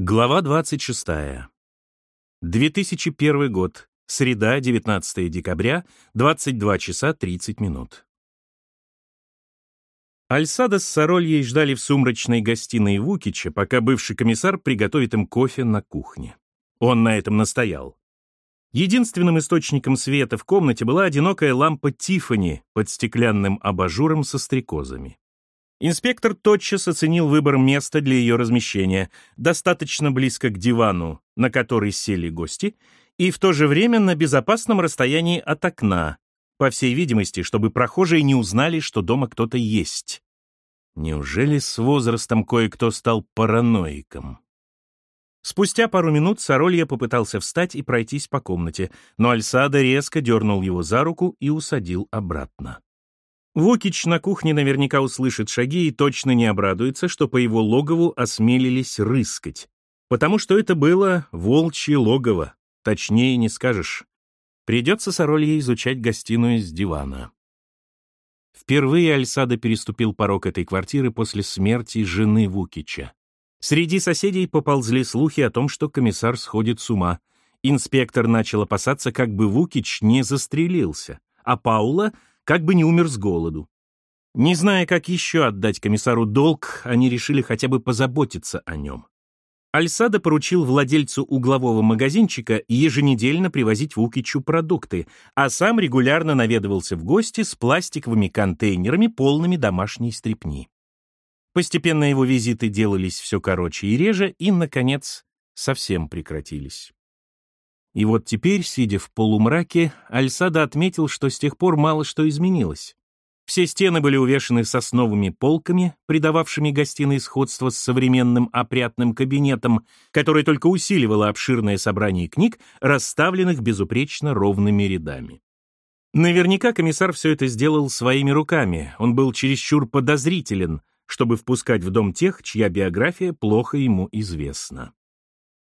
Глава 26. 2001 год. Среда, 19 декабря, 22 часа 30 минут. Альсада с Сорольей ждали в сумрачной гостиной Вукича, пока бывший комиссар приготовит им кофе на кухне. Он на этом настоял. Единственным источником света в комнате была одинокая лампа Тиффани под стеклянным абажуром со стрекозами. Инспектор тотчас оценил выбор места для ее размещения, достаточно близко к дивану, на который сели гости, и в то же время на безопасном расстоянии от окна, по всей видимости, чтобы прохожие не узнали, что дома кто-то есть. Неужели с возрастом кое-кто стал параноиком? Спустя пару минут Соролья попытался встать и пройтись по комнате, но Альсада резко дернул его за руку и усадил обратно. Вукич на кухне наверняка услышит шаги и точно не обрадуется, что по его логову осмелились рыскать. Потому что это было волчье логово, точнее не скажешь. Придется Соролье изучать гостиную с дивана. Впервые Альсада переступил порог этой квартиры после смерти жены Вукича. Среди соседей поползли слухи о том, что комиссар сходит с ума. Инспектор начал опасаться, как бы Вукич не застрелился, а Паула как бы не умер с голоду. Не зная, как еще отдать комиссару долг, они решили хотя бы позаботиться о нем. Альсада поручил владельцу углового магазинчика еженедельно привозить Вукичу продукты, а сам регулярно наведывался в гости с пластиковыми контейнерами, полными домашней стрепни. Постепенно его визиты делались все короче и реже, и, наконец, совсем прекратились. И вот теперь, сидя в полумраке, Альсада отметил, что с тех пор мало что изменилось. Все стены были увешаны сосновыми полками, придававшими гостиной сходство с современным опрятным кабинетом, который только усиливало обширное собрание книг, расставленных безупречно ровными рядами. Наверняка комиссар все это сделал своими руками, он был чересчур подозрителен, чтобы впускать в дом тех, чья биография плохо ему известна.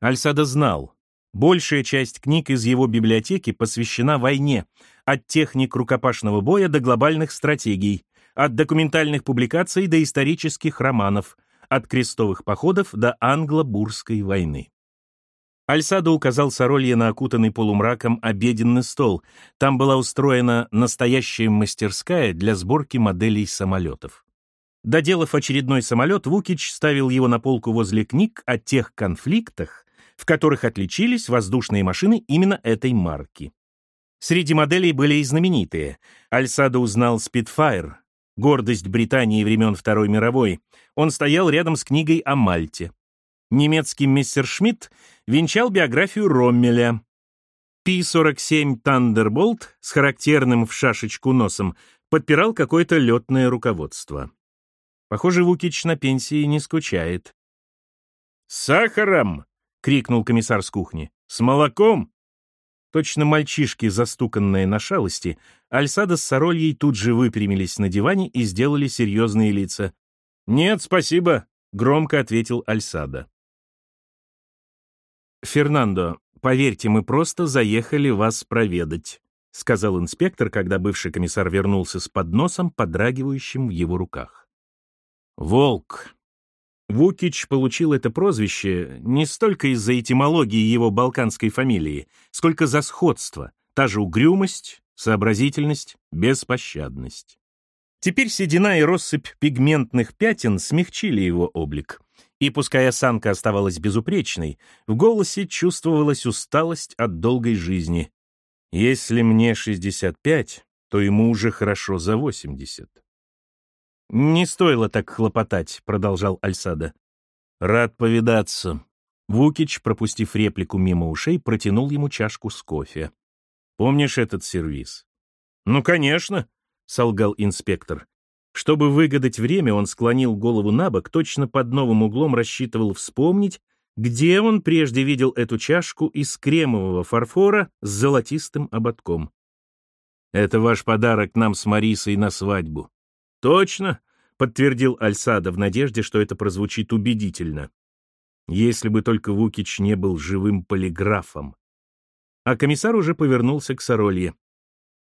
Альсада знал, Большая часть книг из его библиотеки посвящена войне, от техник рукопашного боя до глобальных стратегий, от документальных публикаций до исторических романов, от крестовых походов до англо-бурской войны. Альсадо указал Соролье на окутанный полумраком обеденный стол. Там была устроена настоящая мастерская для сборки моделей самолетов. Доделав очередной самолет, Вукич ставил его на полку возле книг о тех конфликтах, в которых отличились воздушные машины именно этой марки. Среди моделей были и знаменитые. Альсадо узнал Spitfire, гордость Британии времен Второй мировой. Он стоял рядом с книгой о Мальте. Немецкий Мессершмитт венчал биографию Роммеля. Пи-47 Thunderbolt с характерным в шашечку носом подпирал какое-то летное руководство. Похоже, Вукич на пенсии не скучает. «С сахаром!» Крикнул комиссар с кухни. «С молоком!» Точно мальчишки, застуканные на шалости, Альсада с Сорольей тут же выпрямились на диване и сделали серьезные лица. «Нет, спасибо», — громко ответил Альсада. «Фернандо, поверьте, мы просто заехали вас проведать», — сказал инспектор, когда бывший комиссар вернулся с подносом, подрагивающим в его руках. «Волк», Вукич получил это прозвище не столько из-за этимологии его балканской фамилии, сколько за сходство, та же угрюмость, сообразительность, беспощадность. Теперь седина и россыпь пигментных пятен смягчили его облик. И пускай осанка оставалась безупречной, в голосе чувствовалась усталость от долгой жизни. Если мне 65, то ему уже хорошо за 80. «Не стоило так хлопотать», — продолжал Альсада. «Рад повидаться». Вукич, пропустив реплику мимо ушей, протянул ему чашку с кофе. «Помнишь этот сервиз?» «Ну, конечно», — солгал инспектор. Чтобы выгадать время, он склонил голову на бок, точно под новым углом рассчитывал вспомнить, где он прежде видел эту чашку из кремового фарфора с золотистым ободком. «Это ваш подарок нам с Марисой на свадьбу. «Точно», — подтвердил Альсада в надежде, что это прозвучит убедительно. Если бы только Вукич не был живым полиграфом. А комиссар уже повернулся к Соролье.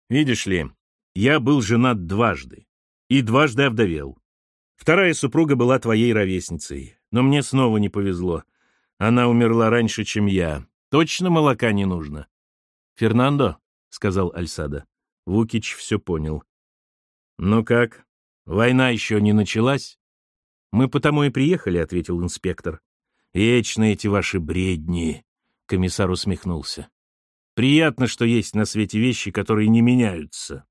«Видишь ли, я был женат дважды. И дважды овдовел. Вторая супруга была твоей ровесницей, но мне снова не повезло. Она умерла раньше, чем я. Точно молока не нужно. «Фернандо», — сказал Альсада. Вукич все понял. «Ну как, война еще не началась?» «Мы потому и приехали», — ответил инспектор. «Вечно эти ваши бредни», — комиссар усмехнулся. «Приятно, что есть на свете вещи, которые не меняются».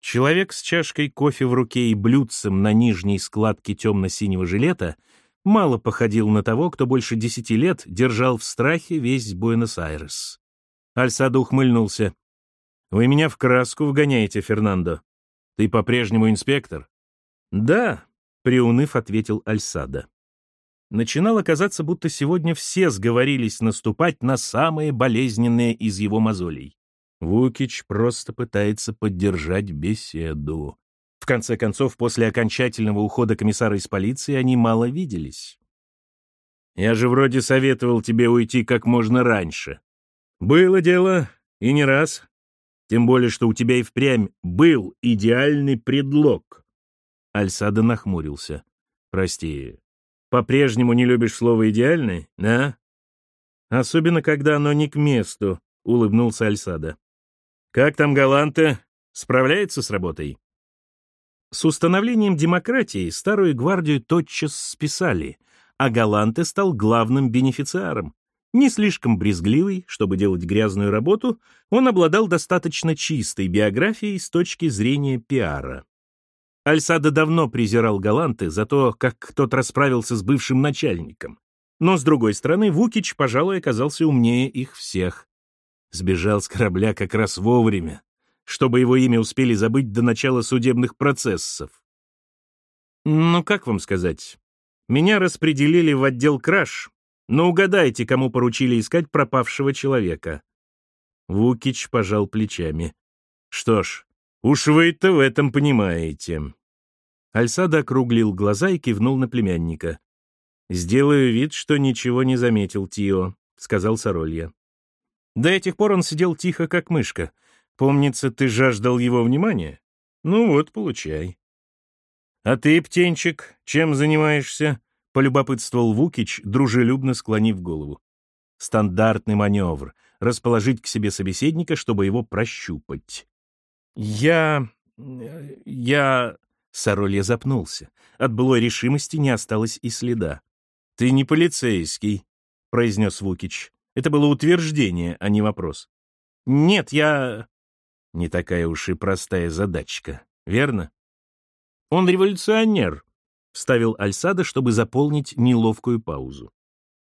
Человек с чашкой кофе в руке и блюдцем на нижней складке темно-синего жилета мало походил на того, кто больше десяти лет держал в страхе весь Буэнос-Айрес. Альсадо ухмыльнулся. «Вы меня в краску вгоняете, Фернандо. Ты по-прежнему инспектор?» «Да», — приуныв, ответил Альсадо. Начинало казаться, будто сегодня все сговорились наступать на самые болезненные из его мозолей. Вукич просто пытается поддержать беседу. В конце концов, после окончательного ухода комиссара из полиции они мало виделись. «Я же вроде советовал тебе уйти как можно раньше», было дело, и не раз. Тем более, что у тебя и впрямь был идеальный предлог. Альсада нахмурился. Прости, по-прежнему не любишь слово «идеальный», да? Особенно, когда оно не к месту, улыбнулся Альсада. Как там Галанте? Справляется с работой? С установлением демократии старую гвардию тотчас списали, а Галанте стал главным бенефициаром. Не слишком брезгливый, чтобы делать грязную работу, он обладал достаточно чистой биографией с точки зрения пиара. Альсада давно презирал Галанты за то, как тот расправился с бывшим начальником. Но, с другой стороны, Вукич, пожалуй, оказался умнее их всех. Сбежал с корабля как раз вовремя, чтобы его имя успели забыть до начала судебных процессов. Ну, как вам сказать? Меня распределили в отдел краж, но угадайте, кому поручили искать пропавшего человека. Вукич пожал плечами. Что ж, уж вы-то в этом понимаете. Альсада округлил глаза и кивнул на племянника. «Сделаю вид, что ничего не заметил Тио», — сказал Соролья. До этих пор он сидел тихо, как мышка. Помнится, ты жаждал его внимания? Ну вот, получай. А ты, птенчик, чем занимаешься? Полюбопытствовал Вукич, дружелюбно склонив голову. Стандартный маневр — расположить к себе собеседника, чтобы его прощупать. «Я... я...» Соролья запнулся. От былой решимости не осталось и следа. «Ты не полицейский», — произнес Вукич. Это было утверждение, а не вопрос. «Нет, я...» Не такая уж и простая задачка, верно? «Он революционер», вставил Альсада, чтобы заполнить неловкую паузу.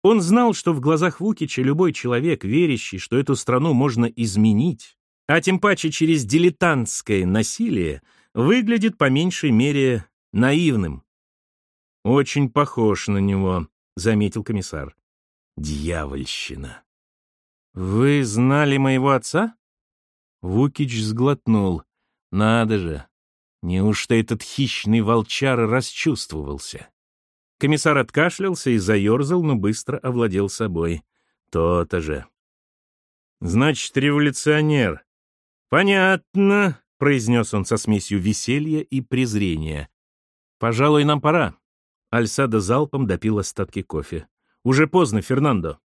Он знал, что в глазах Вукича любой человек, верящий, что эту страну можно изменить, а тем паче через дилетантское насилие, выглядит по меньшей мере наивным. «Очень похож на него», — заметил комиссар. «Дьявольщина». «Вы знали моего отца?» Вукич сглотнул. «Надо же, Неужто этот хищный волчар расчувствовался? Комиссар откашлялся и заерзал, но быстро овладел собой. То-то же. «Значит, революционер». «Понятно», — произнес он со смесью веселья и презрения. «Пожалуй, нам пора». Альсада залпом допил остатки кофе. «Уже поздно, Фернандо».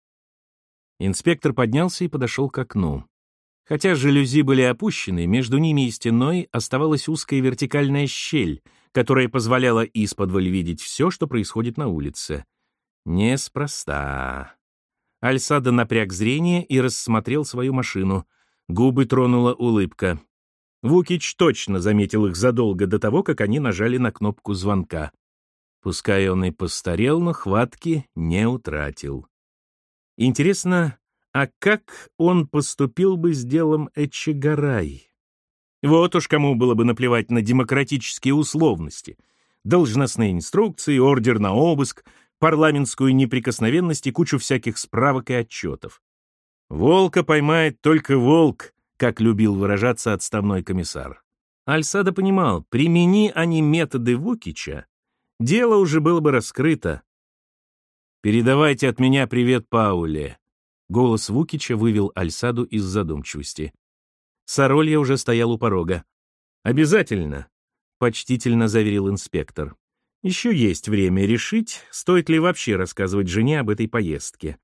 Инспектор поднялся и подошел к окну. Хотя жалюзи были опущены, между ними и стеной оставалась узкая вертикальная щель, которая позволяла исподволь видеть все, что происходит на улице. Неспроста. Альсада напряг зрение и рассмотрел свою машину. Губы тронула улыбка. Вукич точно заметил их задолго до того, как они нажали на кнопку звонка. Пускай он и постарел, но хватки не утратил. Интересно, а как он поступил бы с делом Эчегарай? Вот уж кому было бы наплевать на демократические условности. Должностные инструкции, ордер на обыск, парламентскую неприкосновенность и кучу всяких справок и отчетов. «Волка поймает только волк», как любил выражаться отставной комиссар. Альсада понимал, примени они методы Вукича, дело уже было бы раскрыто. «Передавайте от меня привет Пауле», Голос Вукича вывел Альсаду из задумчивости. Соролья уже стоял у порога. «Обязательно», — почтительно заверил инспектор. Еще есть время решить, стоит ли вообще рассказывать жене об этой поездке.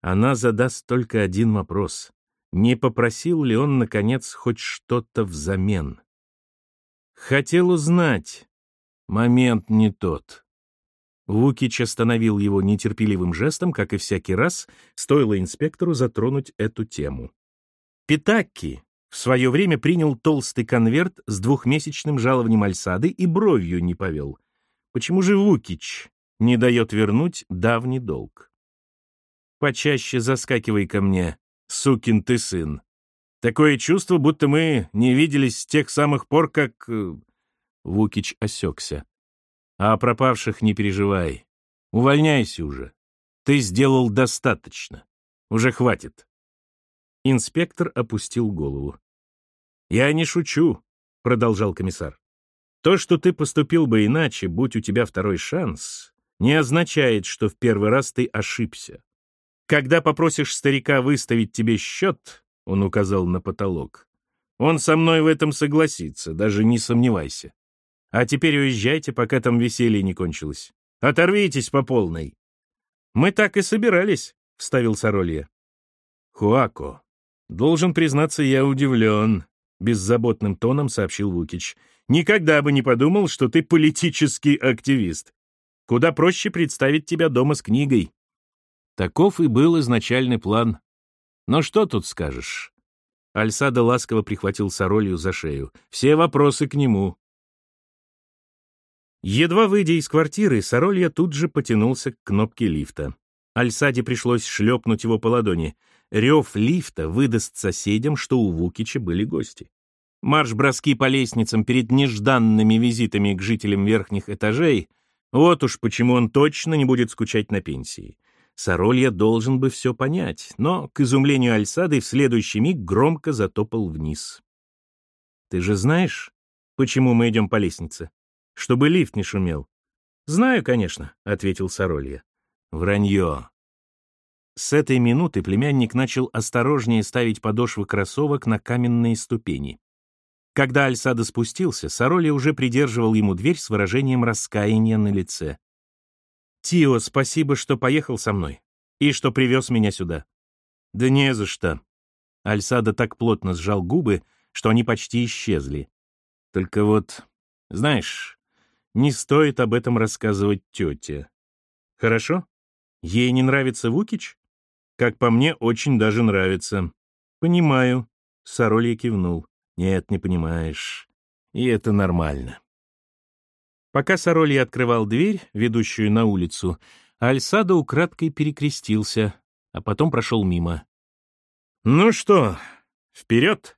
Она задаст только один вопрос. Не попросил ли он, наконец, хоть что-то взамен? Хотел узнать. Момент не тот. Вукич остановил его нетерпеливым жестом, как и всякий раз, стоило инспектору затронуть эту тему. Питакки в свое время принял толстый конверт с двухмесячным жалованием Альсады и бровью не повел. Почему же Вукич не дает вернуть давний долг? Почаще заскакивай ко мне, сукин ты сын. Такое чувство, будто мы не виделись с тех самых пор, как... Э, Вукич осекся. А о пропавших не переживай. Увольняйся уже. Ты сделал достаточно. Уже хватит. Инспектор опустил голову. «Я не шучу», — продолжал комиссар. То, что ты поступил бы иначе, будь у тебя второй шанс, не означает, что в первый раз ты ошибся. Когда попросишь старика выставить тебе счет, он указал на потолок, он со мной в этом согласится, даже не сомневайся. А теперь уезжайте, пока там веселье не кончилось. Оторвитесь по полной. Мы так и собирались, — вставил Соролья. Хуако, должен признаться, я удивлен, — беззаботным тоном сообщил Вукич. Никогда бы не подумал, что ты политический активист. Куда проще представить тебя дома с книгой. Таков и был изначальный план. Но что тут скажешь? Альсада ласково прихватил Соролью за шею. Все вопросы к нему. Едва выйдя из квартиры, Соролья тут же потянулся к кнопке лифта. Альсаде пришлось шлепнуть его по ладони. Рев лифта выдаст соседям, что у Вукича были гости. Марш-броски по лестницам перед нежданными визитами к жителям верхних этажей — вот уж почему он точно не будет скучать на пенсии. Соролья должен бы все понять, но, к изумлению Альсады, в следующий миг громко затопал вниз. «Ты же знаешь, почему мы идем по лестнице? Чтобы лифт не шумел». «Знаю, конечно», — ответил Соролья. «Вранье». С этой минуты племянник начал осторожнее ставить подошвы кроссовок на каменные ступени. Когда Альсада спустился, Сороли уже придерживал ему дверь с выражением раскаяния на лице. «Тио, спасибо, что поехал со мной и что привез меня сюда». «Да не за что». Альсада так плотно сжал губы, что они почти исчезли. «Только вот, знаешь, не стоит об этом рассказывать тете. Хорошо? Ей не нравится Вукич? Как по мне, очень даже нравится. Понимаю. Соролья кивнул. Нет, не понимаешь. И это нормально. Пока Соролья открывал дверь, ведущую на улицу, Альсадо украдкой перекрестился, а потом прошел мимо. «Ну что, вперед!»